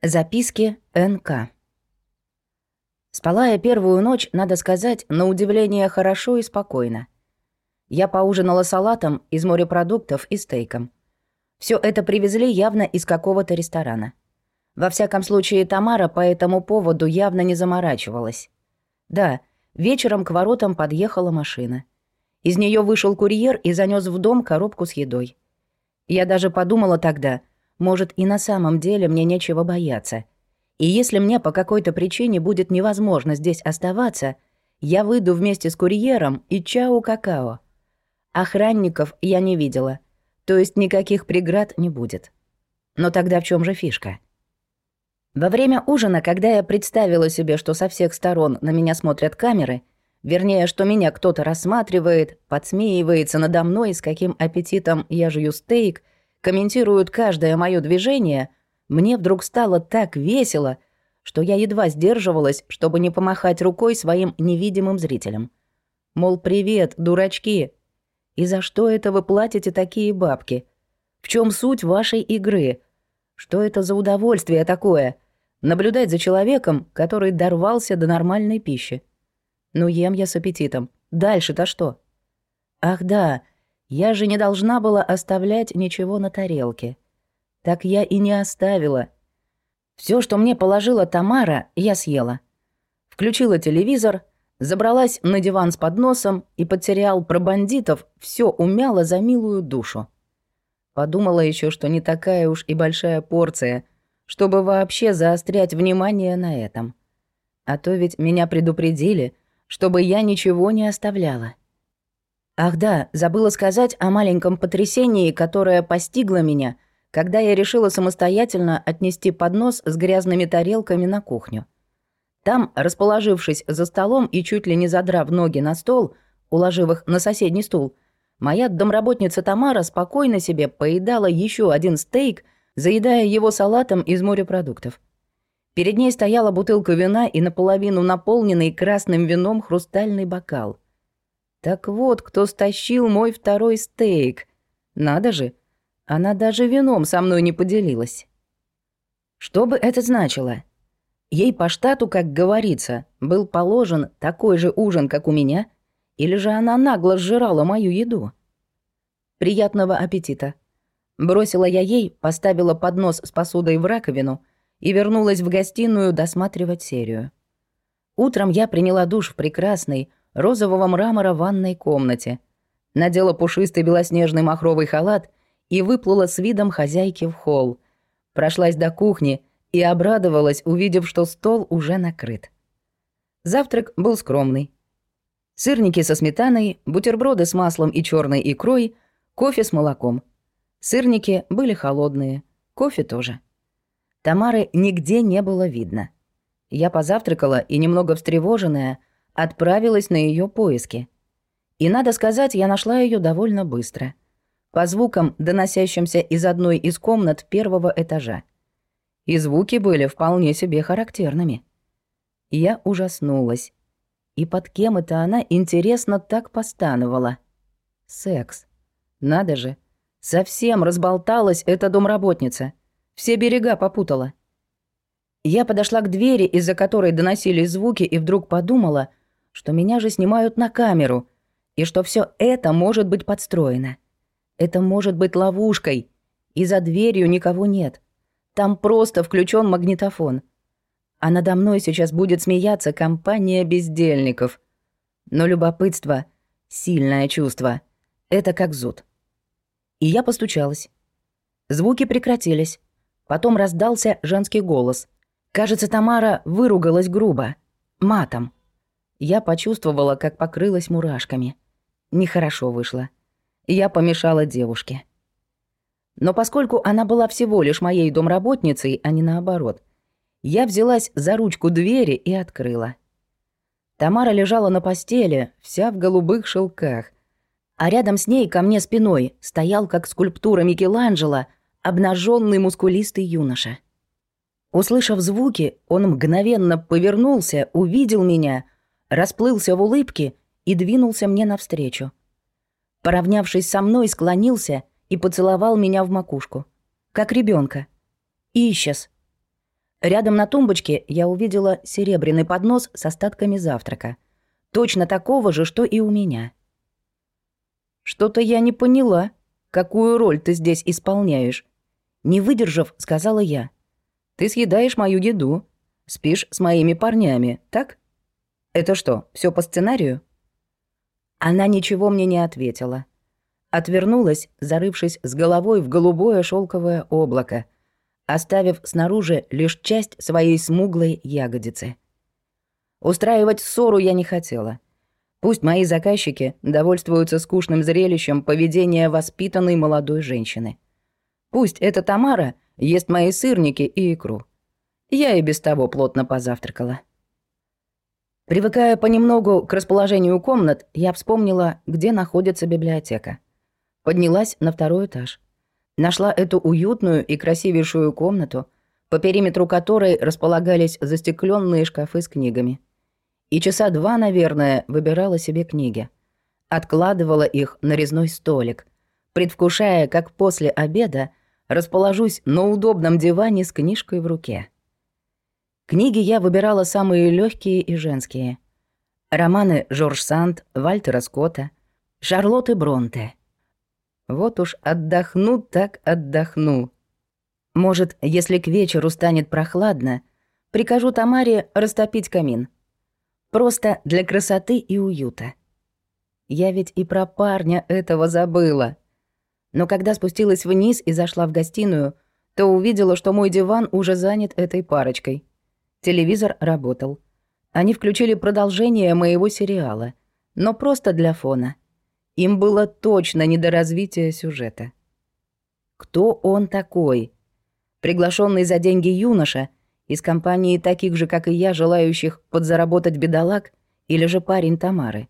Записки НК. Спала я первую ночь, надо сказать, на удивление хорошо и спокойно. Я поужинала салатом из морепродуктов и стейком. Все это привезли явно из какого-то ресторана. Во всяком случае, Тамара по этому поводу явно не заморачивалась. Да, вечером к воротам подъехала машина. Из нее вышел курьер и занес в дом коробку с едой. Я даже подумала тогда, может, и на самом деле мне нечего бояться. И если мне по какой-то причине будет невозможно здесь оставаться, я выйду вместе с курьером и чау-какао. Охранников я не видела, то есть никаких преград не будет. Но тогда в чем же фишка? Во время ужина, когда я представила себе, что со всех сторон на меня смотрят камеры, вернее, что меня кто-то рассматривает, подсмеивается надо мной, с каким аппетитом я жую стейк — комментируют каждое мое движение, мне вдруг стало так весело, что я едва сдерживалась, чтобы не помахать рукой своим невидимым зрителям. Мол, привет, дурачки. И за что это вы платите такие бабки? В чем суть вашей игры? Что это за удовольствие такое? Наблюдать за человеком, который дорвался до нормальной пищи. Ну, ем я с аппетитом. Дальше-то что? Ах да, я же не должна была оставлять ничего на тарелке. Так я и не оставила. Все, что мне положила Тамара, я съела. Включила телевизор, забралась на диван с подносом и под сериал про бандитов все умяла за милую душу. Подумала еще, что не такая уж и большая порция, чтобы вообще заострять внимание на этом. А то ведь меня предупредили, чтобы я ничего не оставляла. Ах да, забыла сказать о маленьком потрясении, которое постигло меня, когда я решила самостоятельно отнести поднос с грязными тарелками на кухню. Там, расположившись за столом и чуть ли не задрав ноги на стол, уложив их на соседний стул, моя домработница Тамара спокойно себе поедала еще один стейк, заедая его салатом из морепродуктов. Перед ней стояла бутылка вина и наполовину наполненный красным вином хрустальный бокал — так вот, кто стащил мой второй стейк. Надо же, она даже вином со мной не поделилась. Что бы это значило? Ей по штату, как говорится, был положен такой же ужин, как у меня, или же она нагло сжирала мою еду? Приятного аппетита. Бросила я ей, поставила поднос с посудой в раковину и вернулась в гостиную досматривать серию. Утром я приняла душ в прекрасной, розового мрамора в ванной комнате, надела пушистый белоснежный махровый халат и выплыла с видом хозяйки в холл. Прошлась до кухни и обрадовалась, увидев, что стол уже накрыт. Завтрак был скромный. Сырники со сметаной, бутерброды с маслом и черной икрой, кофе с молоком. Сырники были холодные, кофе тоже. Тамары нигде не было видно. Я позавтракала и, немного встревоженная, отправилась на ее поиски. И, надо сказать, я нашла ее довольно быстро. По звукам, доносящимся из одной из комнат первого этажа. И звуки были вполне себе характерными. Я ужаснулась. И под кем это она, интересно, так постановала? Секс. Надо же. Совсем разболталась эта домработница. Все берега попутала. Я подошла к двери, из-за которой доносились звуки, и вдруг подумала, что меня же снимают на камеру, и что все это может быть подстроено. Это может быть ловушкой, и за дверью никого нет. Там просто включен магнитофон. А надо мной сейчас будет смеяться компания бездельников. Но любопытство — сильное чувство. Это как зуд. И я постучалась. Звуки прекратились. Потом раздался женский голос. Кажется, Тамара выругалась грубо. Матом. Я почувствовала, как покрылась мурашками. Нехорошо вышло. Я помешала девушке. Но поскольку она была всего лишь моей домработницей, а не наоборот, я взялась за ручку двери и открыла. Тамара лежала на постели, вся в голубых шелках, а рядом с ней ко мне спиной стоял, как скульптура Микеланджело, обнаженный мускулистый юноша. Услышав звуки, он мгновенно повернулся, увидел меня — расплылся в улыбке и двинулся мне навстречу. Поравнявшись со мной, склонился и поцеловал меня в макушку, как ребенка. И исчез. Рядом на тумбочке я увидела серебряный поднос с остатками завтрака. Точно такого же, что и у меня. «Что-то я не поняла, какую роль ты здесь исполняешь?» Не выдержав, сказала я. «Ты съедаешь мою еду, спишь с моими парнями, так? Это что, все по сценарию?» Она ничего мне не ответила. Отвернулась, зарывшись с головой в голубое шелковое облако, оставив снаружи лишь часть своей смуглой ягодицы. Устраивать ссору я не хотела. Пусть мои заказчики довольствуются скучным зрелищем поведения воспитанной молодой женщины. Пусть эта Тамара ест мои сырники и икру. Я и без того плотно позавтракала. Привыкая понемногу к расположению комнат, я вспомнила, где находится библиотека. Поднялась на второй этаж. Нашла эту уютную и красивейшую комнату, по периметру которой располагались застекленные шкафы с книгами. И часа два, наверное, выбирала себе книги. Откладывала их на резной столик, предвкушая, как после обеда расположусь на удобном диване с книжкой в руке. Книги я выбирала самые легкие и женские. Романы Жорж Санд, Вальтера Скотта, Шарлотты Бронте. Вот уж отдохну так отдохну. Может, если к вечеру станет прохладно, прикажу Тамаре растопить камин. Просто для красоты и уюта. Я ведь и про парня этого забыла. Но когда спустилась вниз и зашла в гостиную, то увидела, что мой диван уже занят этой парочкой. Телевизор работал. Они включили продолжение моего сериала, но просто для фона. Им было точно не до развития сюжета. Кто он такой? Приглашенный за деньги юноша из компании таких же, как и я, желающих подзаработать бедолаг, или же парень Тамары.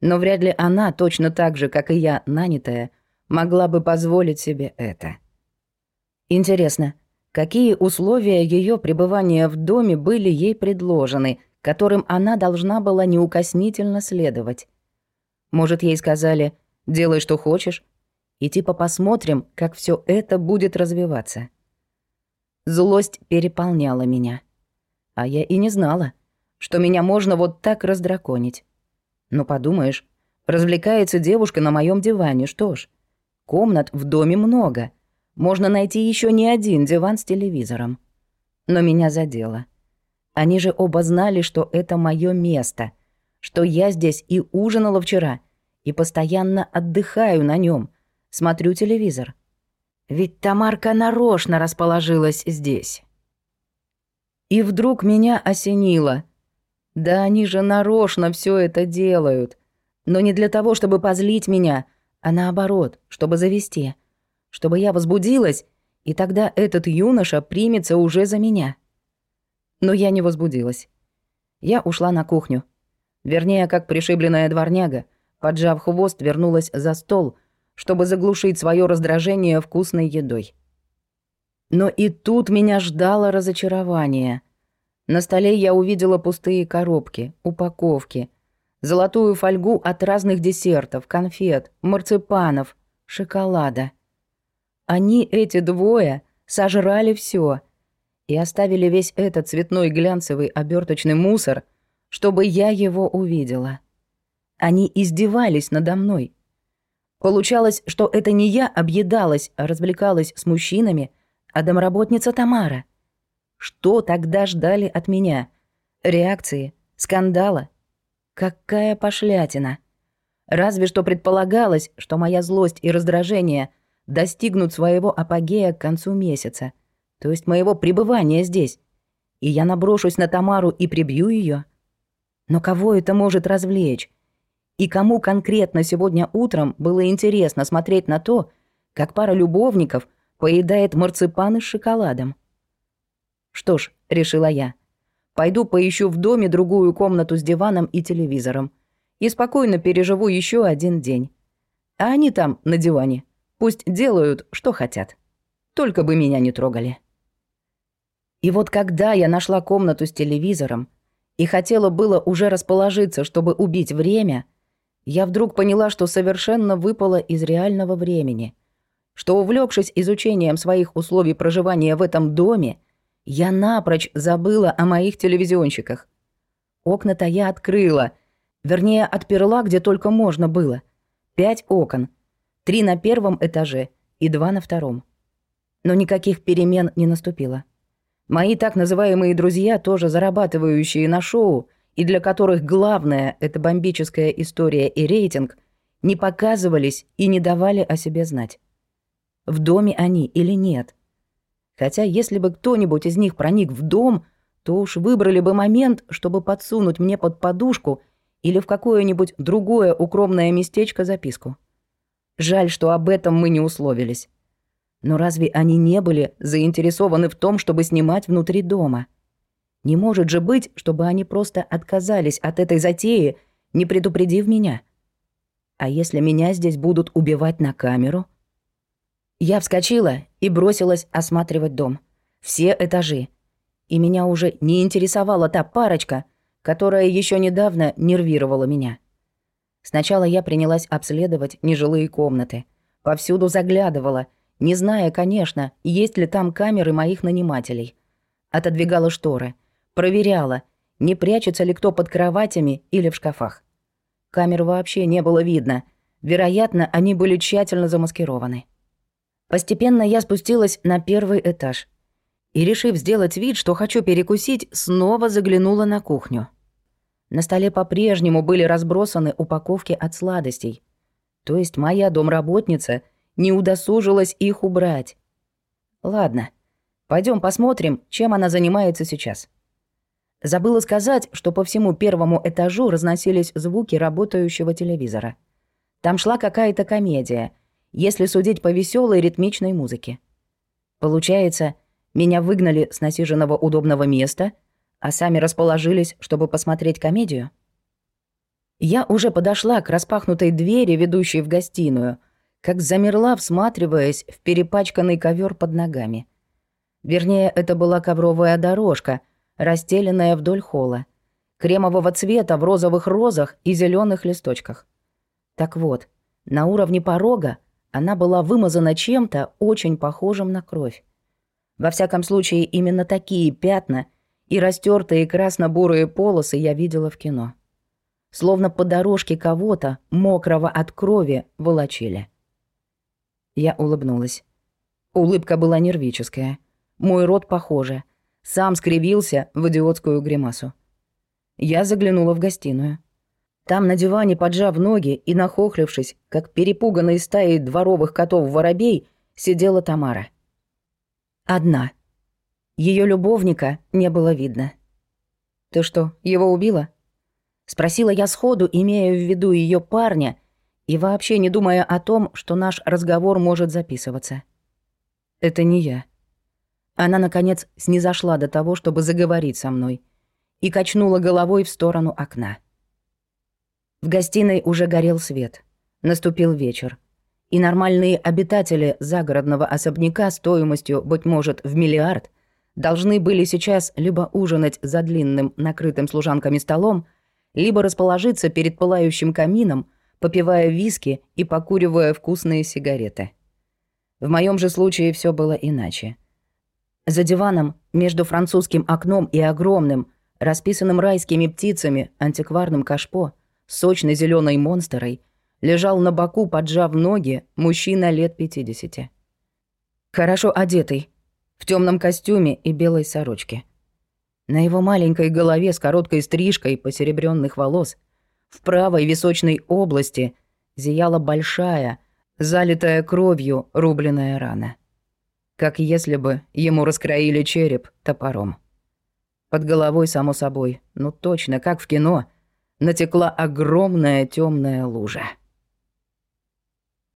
Но вряд ли она, точно так же, как и я, нанятая, могла бы позволить себе это. Интересно, какие условия ее пребывания в доме были ей предложены, которым она должна была неукоснительно следовать. Может, ей сказали «делай, что хочешь», и типа посмотрим, как все это будет развиваться. Злость переполняла меня. А я и не знала, что меня можно вот так раздраконить. Ну, подумаешь, развлекается девушка на моем диване, что ж. Комнат в доме много, можно найти еще не один диван с телевизором. Но меня задело. Они же оба знали, что это мое место, что я здесь и ужинала вчера, и постоянно отдыхаю на нем, смотрю телевизор. Ведь Тамарка нарочно расположилась здесь. И вдруг меня осенило. Да они же нарочно все это делают. Но не для того, чтобы позлить меня, а наоборот, чтобы завести — чтобы я возбудилась, и тогда этот юноша примется уже за меня. Но я не возбудилась. Я ушла на кухню. Вернее, как пришибленная дворняга, поджав хвост, вернулась за стол, чтобы заглушить свое раздражение вкусной едой. Но и тут меня ждало разочарование. На столе я увидела пустые коробки, упаковки, золотую фольгу от разных десертов, конфет, марципанов, шоколада. Они, эти двое, сожрали все и оставили весь этот цветной глянцевый оберточный мусор, чтобы я его увидела. Они издевались надо мной. Получалось, что это не я объедалась, а развлекалась с мужчинами, а домработница Тамара. Что тогда ждали от меня? Реакции? Скандала? Какая пошлятина! Разве что предполагалось, что моя злость и раздражение — достигнут своего апогея к концу месяца, то есть моего пребывания здесь, и я наброшусь на Тамару и прибью ее. Но кого это может развлечь? И кому конкретно сегодня утром было интересно смотреть на то, как пара любовников поедает марципаны с шоколадом? Что ж, решила я, пойду поищу в доме другую комнату с диваном и телевизором и спокойно переживу еще один день. А они там, на диване, Пусть делают, что хотят. Только бы меня не трогали. И вот когда я нашла комнату с телевизором и хотела было уже расположиться, чтобы убить время, я вдруг поняла, что совершенно выпала из реального времени, что, увлекшись изучением своих условий проживания в этом доме, Я напрочь забыла о моих телевизионщиках. Окна-то я открыла, вернее, отперла, где только можно было. Пять окон. Три на первом этаже и два на втором. Но никаких перемен не наступило. Мои так называемые друзья, тоже зарабатывающие на шоу, и для которых главное — это бомбическая история и рейтинг, не показывались и не давали о себе знать. В доме они или нет. Хотя если бы кто-нибудь из них проник в дом, то уж выбрали бы момент, чтобы подсунуть мне под подушку или в какое-нибудь другое укромное местечко записку. Жаль, что об этом мы не условились. Но разве они не были заинтересованы в том, чтобы снимать внутри дома? Не может же быть, чтобы они просто отказались от этой затеи, не предупредив меня. А если меня здесь будут убивать на камеру? Я вскочила и бросилась осматривать дом. Все этажи. И меня уже не интересовала та парочка, которая еще недавно нервировала меня. Сначала я принялась обследовать нежилые комнаты. Повсюду заглядывала, не зная, конечно, есть ли там камеры моих нанимателей. Отодвигала шторы — Проверяла, не прячется ли кто под кроватями или в шкафах. Камер вообще не было видно. Вероятно, они были тщательно замаскированы. Постепенно я спустилась на первый этаж. И, решив сделать вид, что хочу перекусить, снова заглянула на кухню. На столе по-прежнему были разбросаны упаковки от сладостей. То есть моя домработница не удосужилась их убрать. Ладно, пойдем посмотрим, чем она занимается сейчас. Забыла сказать, что по всему первому этажу разносились звуки работающего телевизора. Там шла какая-то комедия, если судить по веселой ритмичной музыке. Получается, меня выгнали с насиженного удобного места, а сами расположились, чтобы посмотреть комедию? Я уже подошла к распахнутой двери, ведущей в гостиную, как замерла, всматриваясь в перепачканный ковер под ногами. Вернее, это была ковровая дорожка — расстеленная вдоль холла, кремового цвета в розовых розах и зеленых листочках. Так вот, на уровне порога она была вымазана чем-то очень похожим на кровь. Во всяком случае, именно такие пятна и растертые красно-бурые полосы я видела в кино. Словно по дорожке кого-то, мокрого от крови, волочили. Я улыбнулась. Улыбка была нервическая. Мой рот похоже — сам скривился в идиотскую гримасу. Я заглянула в гостиную. Там на диване, поджав ноги и нахохлившись, как перепуганный стаей дворовых котов-воробей, сидела Тамара. Одна. Ее любовника не было видно. «Ты что, его убила?» Спросила я сходу, имея в виду ее парня, и вообще не думая о том, что наш разговор может записываться. «Это не я», она, наконец, снизошла до того, чтобы заговорить со мной, и качнула головой в сторону окна. В гостиной уже горел свет. Наступил вечер. И нормальные обитатели загородного особняка стоимостью, быть может, в миллиард, должны были сейчас либо ужинать за длинным, накрытым служанками столом, либо расположиться перед пылающим камином, попивая виски и покуривая вкусные сигареты. В моем же случае все было иначе. За диваном, между французским окном и огромным, расписанным райскими птицами, антикварным кашпо, сочной зеленой монстрой, лежал на боку, поджав ноги, мужчина лет 50. Хорошо одетый, в темном костюме и белой сорочке. На его маленькой голове с короткой стрижкой посеребренных волос в правой височной области зияла большая, залитая кровью рубленная рана как если бы ему раскроили череп топором. Под головой, само собой, ну точно, как в кино, натекла огромная темная лужа.